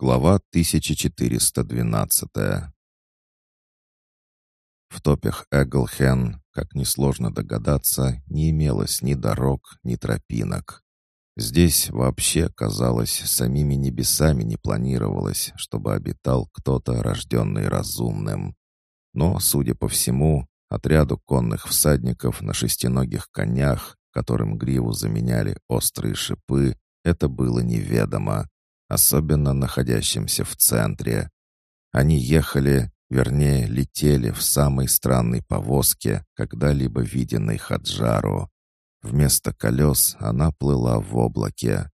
Глава 1412 В топях Эглхен, как несложно догадаться, не имелось ни дорог, ни тропинок. Здесь вообще, казалось, самими небесами не планировалось, чтобы обитал кто-то, рожденный разумным. Но, судя по всему, отряду конных всадников на шестиногих конях, которым гриву заменяли острые шипы, это было неведомо особенно находящимся в центре. Они ехали, вернее, летели в самой странной повозке, когда-либо виденной Хаджару. Вместо колес она плыла в облаке.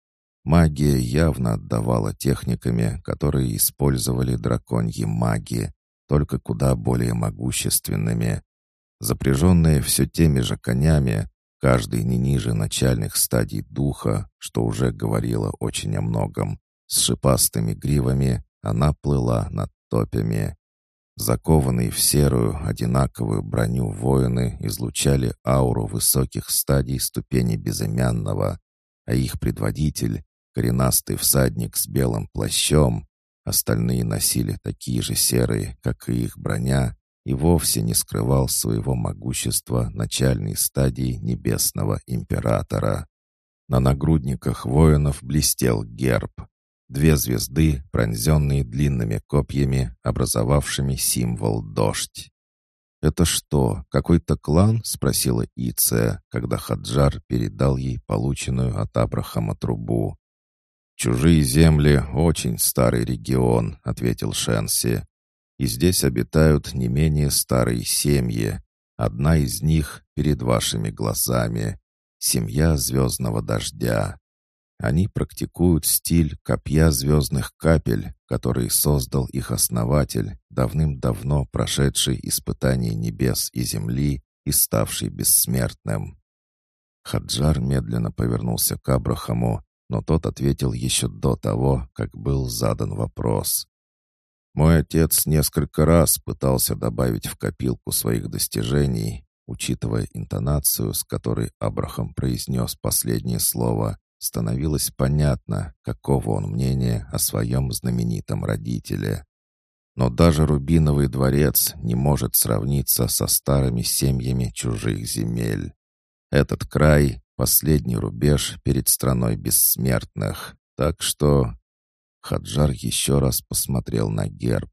Магия явно отдавала техниками, которые использовали драконьи маги, только куда более могущественными. Запряженные все теми же конями, каждый не ниже начальных стадий духа, что уже говорило очень о многом, с шипастыми гривами она плыла над топями. Закованные в серую, одинаковую броню воины излучали ауру высоких стадий ступени безымянного, а их предводитель, коренастый всадник с белым плащом, остальные носили такие же серые, как и их броня, и вовсе не скрывал своего могущества начальной стадии небесного императора. На нагрудниках воинов блестел герб, Две звезды, пронзенные длинными копьями, образовавшими символ «дождь». «Это что, какой-то клан?» — спросила Иция, когда Хаджар передал ей полученную от Абрахама трубу. «Чужие земли — очень старый регион», — ответил Шенси. «И здесь обитают не менее старые семьи. Одна из них перед вашими глазами. Семья Звездного Дождя. Они практикуют стиль копья звездных капель, который создал их основатель, давным-давно прошедший испытание небес и земли и ставший бессмертным. Хаджар медленно повернулся к Абрахаму, но тот ответил еще до того, как был задан вопрос. «Мой отец несколько раз пытался добавить в копилку своих достижений, учитывая интонацию, с которой Абрахам произнес последнее слово, становилось понятно, какого он мнения о своем знаменитом родителе. Но даже Рубиновый дворец не может сравниться со старыми семьями чужих земель. Этот край — последний рубеж перед страной бессмертных. Так что... Хаджар еще раз посмотрел на герб.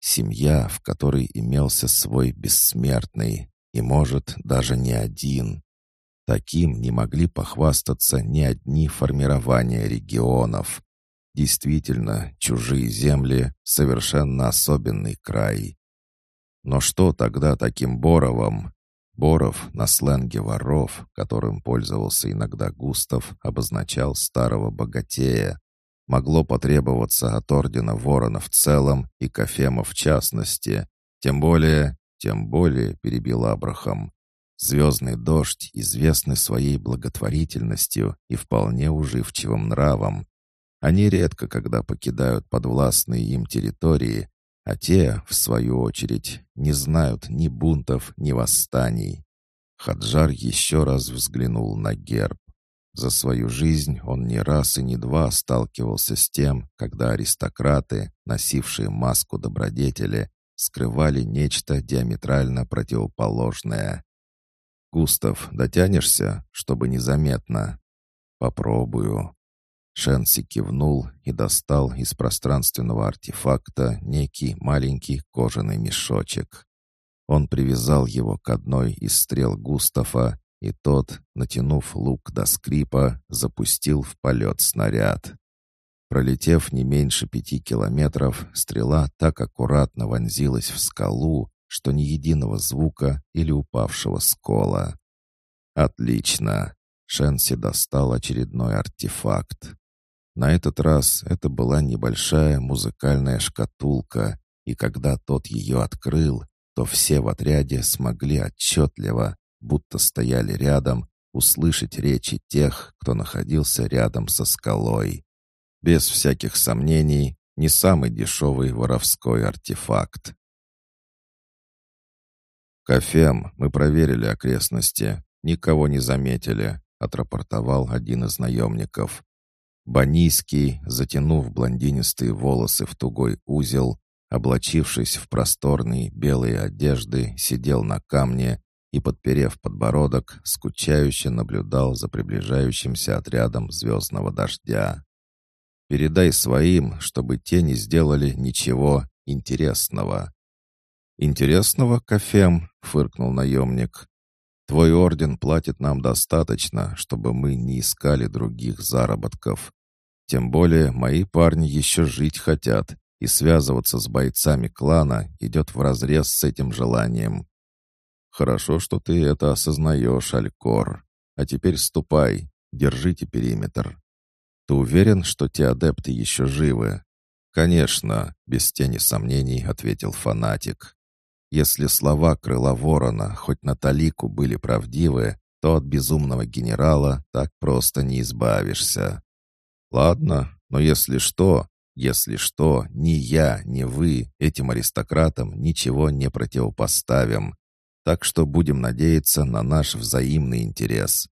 Семья, в которой имелся свой бессмертный, и, может, даже не один. Таким не могли похвастаться ни одни формирования регионов. Действительно, чужие земли — совершенно особенный край. Но что тогда таким Боровым? Боров на сленге воров, которым пользовался иногда Густав, обозначал старого богатея. Могло потребоваться от ордена ворона в целом и Кофема в частности. Тем более, тем более, перебил Абрахам, Звездный дождь известны своей благотворительностью и вполне уживчивым нравом. Они редко когда покидают подвластные им территории, а те, в свою очередь, не знают ни бунтов, ни восстаний. Хаджар еще раз взглянул на герб. За свою жизнь он не раз и не два сталкивался с тем, когда аристократы, носившие маску добродетели, скрывали нечто диаметрально противоположное. «Густав, дотянешься, чтобы незаметно?» «Попробую». Шенси кивнул и достал из пространственного артефакта некий маленький кожаный мешочек. Он привязал его к одной из стрел Густава, и тот, натянув лук до скрипа, запустил в полет снаряд. Пролетев не меньше пяти километров, стрела так аккуратно вонзилась в скалу, что ни единого звука или упавшего скола. «Отлично!» Шенси достал очередной артефакт. На этот раз это была небольшая музыкальная шкатулка, и когда тот ее открыл, то все в отряде смогли отчетливо, будто стояли рядом, услышать речи тех, кто находился рядом со скалой. Без всяких сомнений, не самый дешевый воровской артефакт. «Кофем, мы проверили окрестности. Никого не заметили», — отрапортовал один из наемников. Банийский, затянув блондинистые волосы в тугой узел, облачившись в просторные белые одежды, сидел на камне и, подперев подбородок, скучающе наблюдал за приближающимся отрядом звездного дождя. «Передай своим, чтобы те не сделали ничего интересного». «Интересного, Кафем?» — фыркнул наемник. «Твой орден платит нам достаточно, чтобы мы не искали других заработков. Тем более мои парни еще жить хотят и связываться с бойцами клана идет вразрез с этим желанием. Хорошо, что ты это осознаешь, Алькор. А теперь ступай, держите периметр. Ты уверен, что те адепты еще живы? Конечно, без тени сомнений ответил фанатик. Если слова крыла ворона хоть на талику были правдивы, то от безумного генерала так просто не избавишься. Ладно, но если что, если что, ни я, ни вы этим аристократам ничего не противопоставим. Так что будем надеяться на наш взаимный интерес.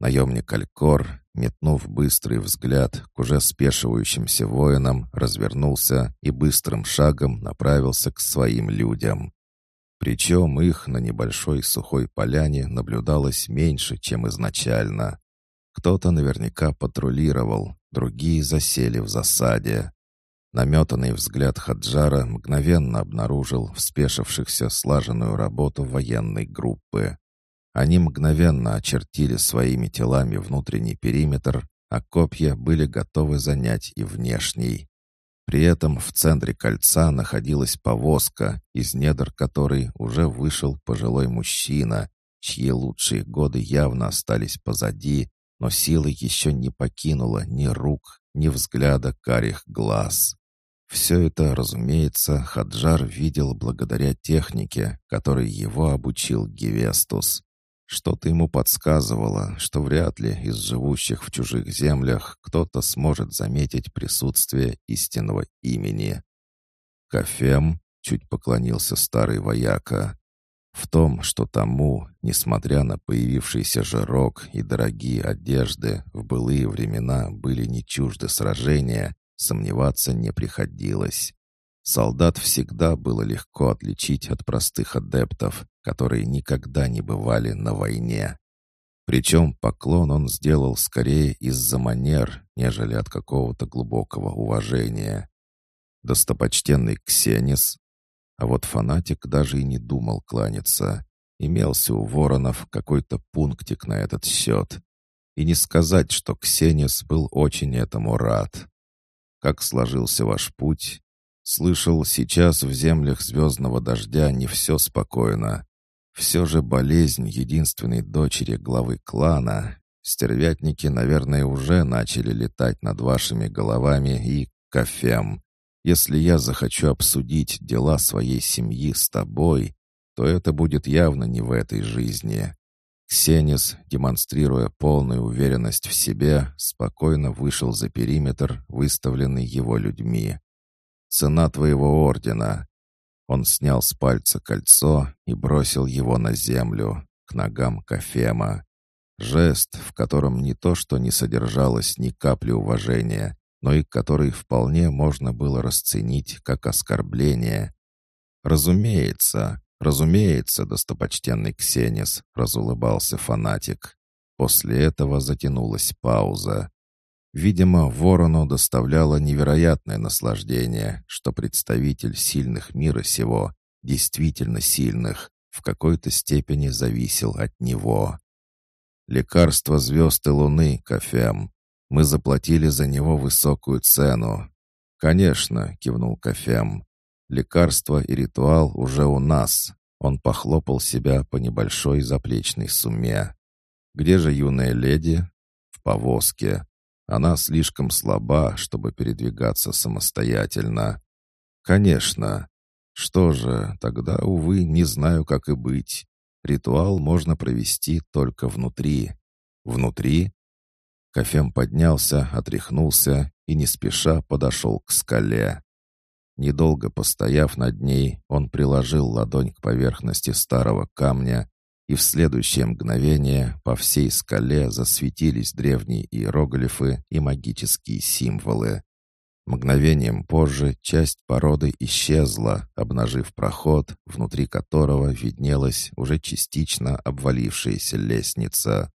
Наемник Алькор, метнув быстрый взгляд к уже спешивающимся воинам, развернулся и быстрым шагом направился к своим людям. Причем их на небольшой сухой поляне наблюдалось меньше, чем изначально. Кто-то наверняка патрулировал, другие засели в засаде. Наметанный взгляд Хаджара мгновенно обнаружил в спешившихся слаженную работу военной группы. Они мгновенно очертили своими телами внутренний периметр, а копья были готовы занять и внешний. При этом в центре кольца находилась повозка, из недр которой уже вышел пожилой мужчина, чьи лучшие годы явно остались позади, но сила еще не покинула ни рук, ни взгляда карих глаз. Все это, разумеется, Хаджар видел благодаря технике, которой его обучил Гевестус. Что-то ему подсказывало, что вряд ли из живущих в чужих землях кто-то сможет заметить присутствие истинного имени. «Кафем?» — чуть поклонился старый вояка. В том, что тому, несмотря на появившийся жирок и дорогие одежды, в былые времена были не чужды сражения, сомневаться не приходилось. Солдат всегда было легко отличить от простых адептов, которые никогда не бывали на войне. Причем поклон он сделал скорее из-за манер, нежели от какого-то глубокого уважения. Достопочтенный Ксенис а вот фанатик даже и не думал кланяться. Имелся у воронов какой-то пунктик на этот счет. И не сказать, что Ксенис был очень этому рад. Как сложился ваш путь? Слышал, сейчас в землях звездного дождя не все спокойно. Все же болезнь единственной дочери главы клана. Стервятники, наверное, уже начали летать над вашими головами и кофем. Если я захочу обсудить дела своей семьи с тобой, то это будет явно не в этой жизни». Ксенис, демонстрируя полную уверенность в себе, спокойно вышел за периметр, выставленный его людьми. «Цена твоего ордена». Он снял с пальца кольцо и бросил его на землю, к ногам Кафема. Жест, в котором не то что не содержалось ни капли уважения, но и который вполне можно было расценить как оскорбление. «Разумеется, разумеется, достопочтенный Ксенис», — разулыбался фанатик. После этого затянулась пауза. Видимо, ворону доставляло невероятное наслаждение, что представитель сильных мира сего, действительно сильных, в какой-то степени зависел от него. «Лекарство звезд и луны, Кафем. Мы заплатили за него высокую цену. «Конечно», — кивнул Кафем. «Лекарство и ритуал уже у нас». Он похлопал себя по небольшой заплечной сумме. «Где же юная леди?» «В повозке. Она слишком слаба, чтобы передвигаться самостоятельно». «Конечно. Что же, тогда, увы, не знаю, как и быть. Ритуал можно провести только внутри». «Внутри?» Кофем поднялся, отряхнулся и не спеша подошел к скале. Недолго постояв над ней, он приложил ладонь к поверхности старого камня и в следующее мгновение по всей скале засветились древние иероглифы и магические символы. Мгновением позже часть породы исчезла, обнажив проход, внутри которого виднелась уже частично обвалившаяся лестница.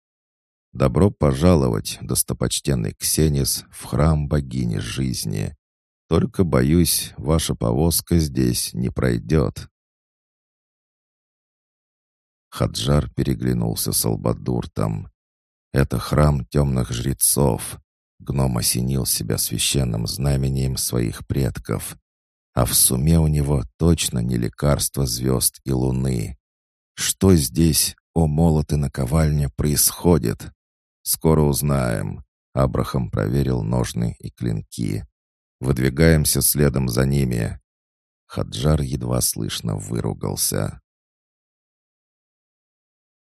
«Добро пожаловать, достопочтенный Ксенис, в храм богини жизни. Только, боюсь, ваша повозка здесь не пройдет». Хаджар переглянулся с Албадуртом. «Это храм темных жрецов. Гном осенил себя священным знамением своих предков. А в суме у него точно не лекарство звезд и луны. Что здесь, о молот и наковальня, происходит? Скоро узнаем. Абрахам проверил ножны и клинки. Выдвигаемся следом за ними. Хаджар едва слышно выругался.